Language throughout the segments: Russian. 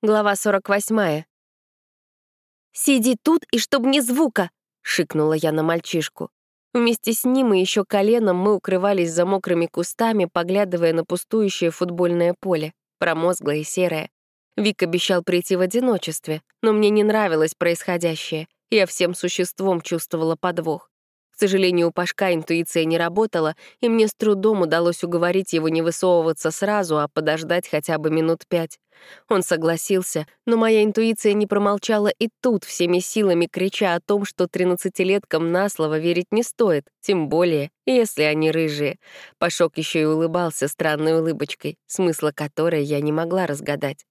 Глава 48. «Сиди тут, и чтоб ни звука!» — шикнула я на мальчишку. Вместе с ним и еще коленом мы укрывались за мокрыми кустами, поглядывая на пустующее футбольное поле, промозглое и серое. Вик обещал прийти в одиночестве, но мне не нравилось происходящее. Я всем существом чувствовала подвох. К сожалению, у Пашка интуиция не работала, и мне с трудом удалось уговорить его не высовываться сразу, а подождать хотя бы минут пять. Он согласился, но моя интуиция не промолчала и тут, всеми силами крича о том, что тринадцатилеткам на слово верить не стоит, тем более, если они рыжие. Пашок еще и улыбался странной улыбочкой, смысла которой я не могла разгадать.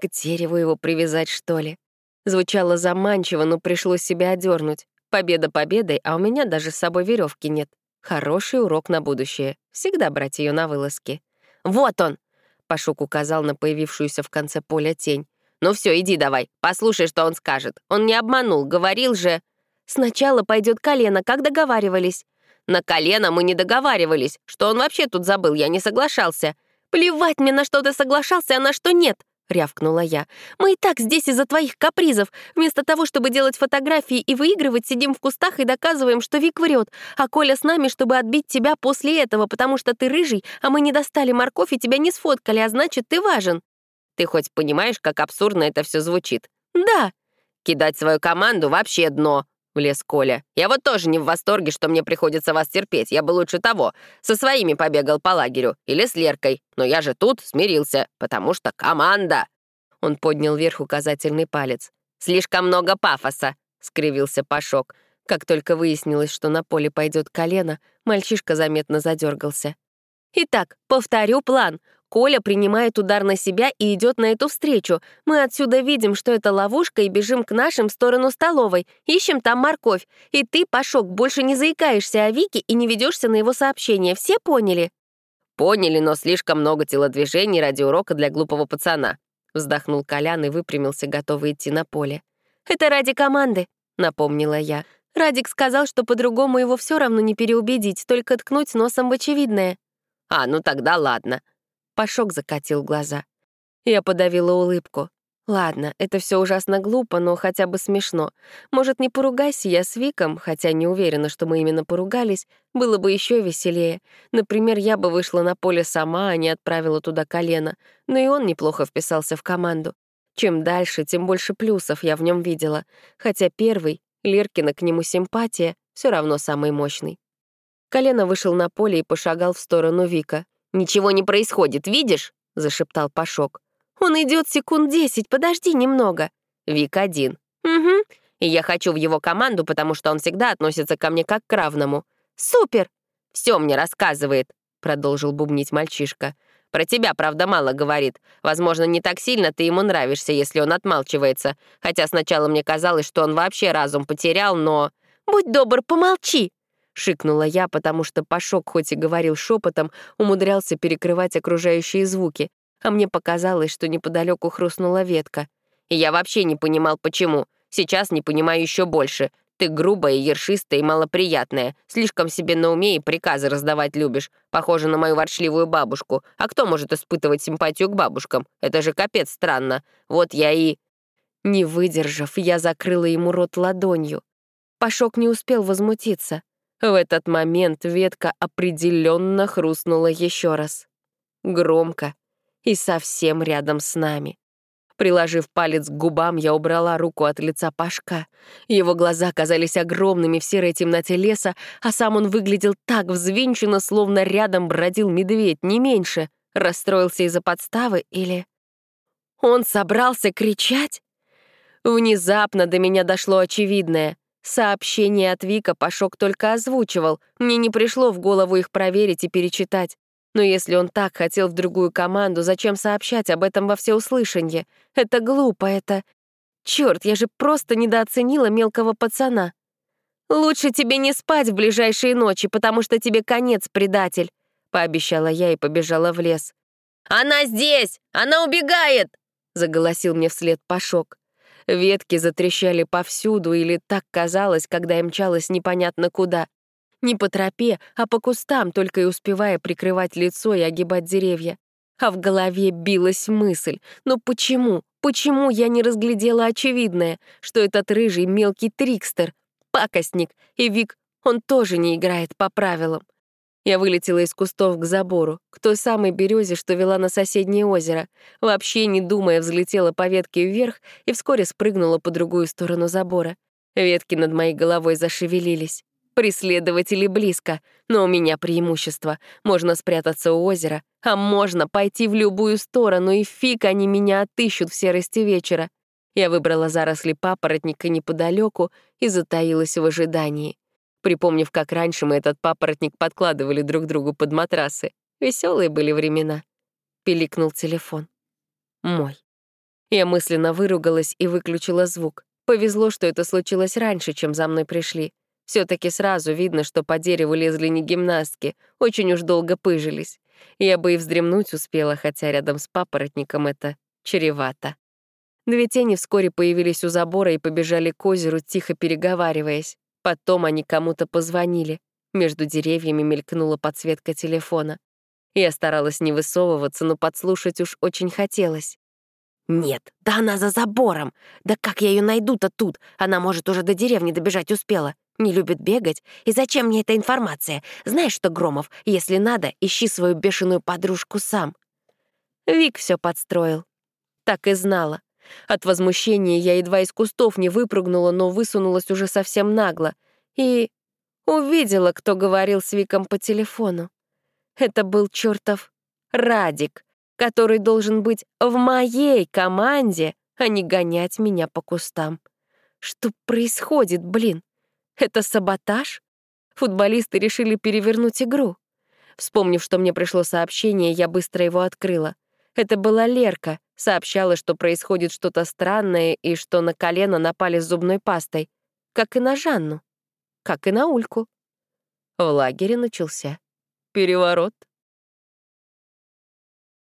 К дереву его привязать, что ли? Звучало заманчиво, но пришлось себя одернуть. Победа победой, а у меня даже с собой веревки нет. Хороший урок на будущее. Всегда брать ее на вылазки. «Вот он!» — Пашук указал на появившуюся в конце поля тень. «Ну все, иди давай, послушай, что он скажет. Он не обманул, говорил же...» «Сначала пойдет колено, как договаривались». «На колено мы не договаривались. Что он вообще тут забыл, я не соглашался». «Плевать мне, на что ты соглашался, а на что нет. — рявкнула я. «Мы и так здесь из-за твоих капризов. Вместо того, чтобы делать фотографии и выигрывать, сидим в кустах и доказываем, что Вик врет. А Коля с нами, чтобы отбить тебя после этого, потому что ты рыжий, а мы не достали морковь и тебя не сфоткали, а значит, ты важен». «Ты хоть понимаешь, как абсурдно это все звучит?» «Да». «Кидать свою команду вообще дно», — влез Коля. «Я вот тоже не в восторге, что мне приходится вас терпеть. Я бы лучше того. Со своими побегал по лагерю. Или с Леркой. Но я же тут смирился, потому что команда!» Он поднял вверх указательный палец. «Слишком много пафоса!» — скривился Пашок. Как только выяснилось, что на поле пойдет колено, мальчишка заметно задергался. «Итак, повторю план. Коля принимает удар на себя и идет на эту встречу. Мы отсюда видим, что это ловушка, и бежим к нашим в сторону столовой. Ищем там морковь. И ты, Пашок, больше не заикаешься о Вике и не ведешься на его сообщения. Все поняли?» «Поняли, но слишком много телодвижений ради урока для глупого пацана», вздохнул Колян и выпрямился, готовый идти на поле. «Это ради команды», — напомнила я. Радик сказал, что по-другому его все равно не переубедить, только ткнуть носом в очевидное. «А, ну тогда ладно», Пашок закатил глаза. Я подавила улыбку. Ладно, это все ужасно глупо, но хотя бы смешно. Может, не поругайся я с Виком, хотя не уверена, что мы именно поругались, было бы еще веселее. Например, я бы вышла на поле сама, а не отправила туда колено. Но и он неплохо вписался в команду. Чем дальше, тем больше плюсов я в нем видела. Хотя первый, Леркина к нему симпатия, все равно самый мощный. Колено вышел на поле и пошагал в сторону Вика. «Ничего не происходит, видишь?» — зашептал Пашок. «Он идет секунд десять, подожди немного». Вик один. «Угу. И я хочу в его команду, потому что он всегда относится ко мне как к равному». «Супер!» «Все мне рассказывает», — продолжил бубнить мальчишка. «Про тебя, правда, мало говорит. Возможно, не так сильно ты ему нравишься, если он отмалчивается. Хотя сначала мне казалось, что он вообще разум потерял, но...» «Будь добр, помолчи!» Шикнула я, потому что Пашок, хоть и говорил шепотом, умудрялся перекрывать окружающие звуки, а мне показалось, что неподалеку хрустнула ветка. И я вообще не понимал, почему. Сейчас не понимаю еще больше. Ты грубая, ершистая и малоприятная. Слишком себе на уме и приказы раздавать любишь. Похоже на мою ворчливую бабушку. А кто может испытывать симпатию к бабушкам? Это же капец странно. Вот я и... Не выдержав, я закрыла ему рот ладонью. Пашок не успел возмутиться. В этот момент ветка определенно хрустнула еще раз. Громко и совсем рядом с нами. Приложив палец к губам, я убрала руку от лица Пашка. Его глаза казались огромными в серой темноте леса, а сам он выглядел так взвинченно, словно рядом бродил медведь, не меньше. Расстроился из-за подставы или... Он собрался кричать? Внезапно до меня дошло очевидное — Сообщение от Вика Пашок только озвучивал. Мне не пришло в голову их проверить и перечитать. Но если он так хотел в другую команду, зачем сообщать об этом во всеуслышание? Это глупо, это... Черт, я же просто недооценила мелкого пацана. «Лучше тебе не спать в ближайшие ночи, потому что тебе конец, предатель», — пообещала я и побежала в лес. «Она здесь! Она убегает!» — заголосил мне вслед Пашок. Ветки затрещали повсюду, или так казалось, когда я мчалась непонятно куда. Не по тропе, а по кустам, только и успевая прикрывать лицо и огибать деревья. А в голове билась мысль. Но почему? Почему я не разглядела очевидное, что этот рыжий мелкий трикстер, пакостник, и Вик, он тоже не играет по правилам? Я вылетела из кустов к забору, к той самой березе, что вела на соседнее озеро. Вообще, не думая, взлетела по ветке вверх и вскоре спрыгнула по другую сторону забора. Ветки над моей головой зашевелились. Преследователи близко, но у меня преимущество. Можно спрятаться у озера, а можно пойти в любую сторону, и фиг они меня отыщут в серости вечера. Я выбрала заросли папоротника неподалеку и затаилась в ожидании. Припомнив, как раньше мы этот папоротник подкладывали друг другу под матрасы. Веселые были времена. Пиликнул телефон. Мой. Я мысленно выругалась и выключила звук. Повезло, что это случилось раньше, чем за мной пришли. все таки сразу видно, что по дереву лезли не гимнастки, очень уж долго пыжились. Я бы и вздремнуть успела, хотя рядом с папоротником это чревато. Две тени вскоре появились у забора и побежали к озеру, тихо переговариваясь. Потом они кому-то позвонили. Между деревьями мелькнула подсветка телефона. Я старалась не высовываться, но подслушать уж очень хотелось. «Нет, да она за забором! Да как я ее найду-то тут? Она, может, уже до деревни добежать успела. Не любит бегать. И зачем мне эта информация? Знаешь что, Громов, если надо, ищи свою бешеную подружку сам». Вик все подстроил. Так и знала. От возмущения я едва из кустов не выпрыгнула, но высунулась уже совсем нагло. И увидела, кто говорил с Виком по телефону. Это был чертов Радик, который должен быть в моей команде, а не гонять меня по кустам. Что происходит, блин? Это саботаж? Футболисты решили перевернуть игру. Вспомнив, что мне пришло сообщение, я быстро его открыла. Это была Лерка, сообщала, что происходит что-то странное и что на колено напали с зубной пастой, как и на Жанну, как и на Ульку. В лагере начался переворот.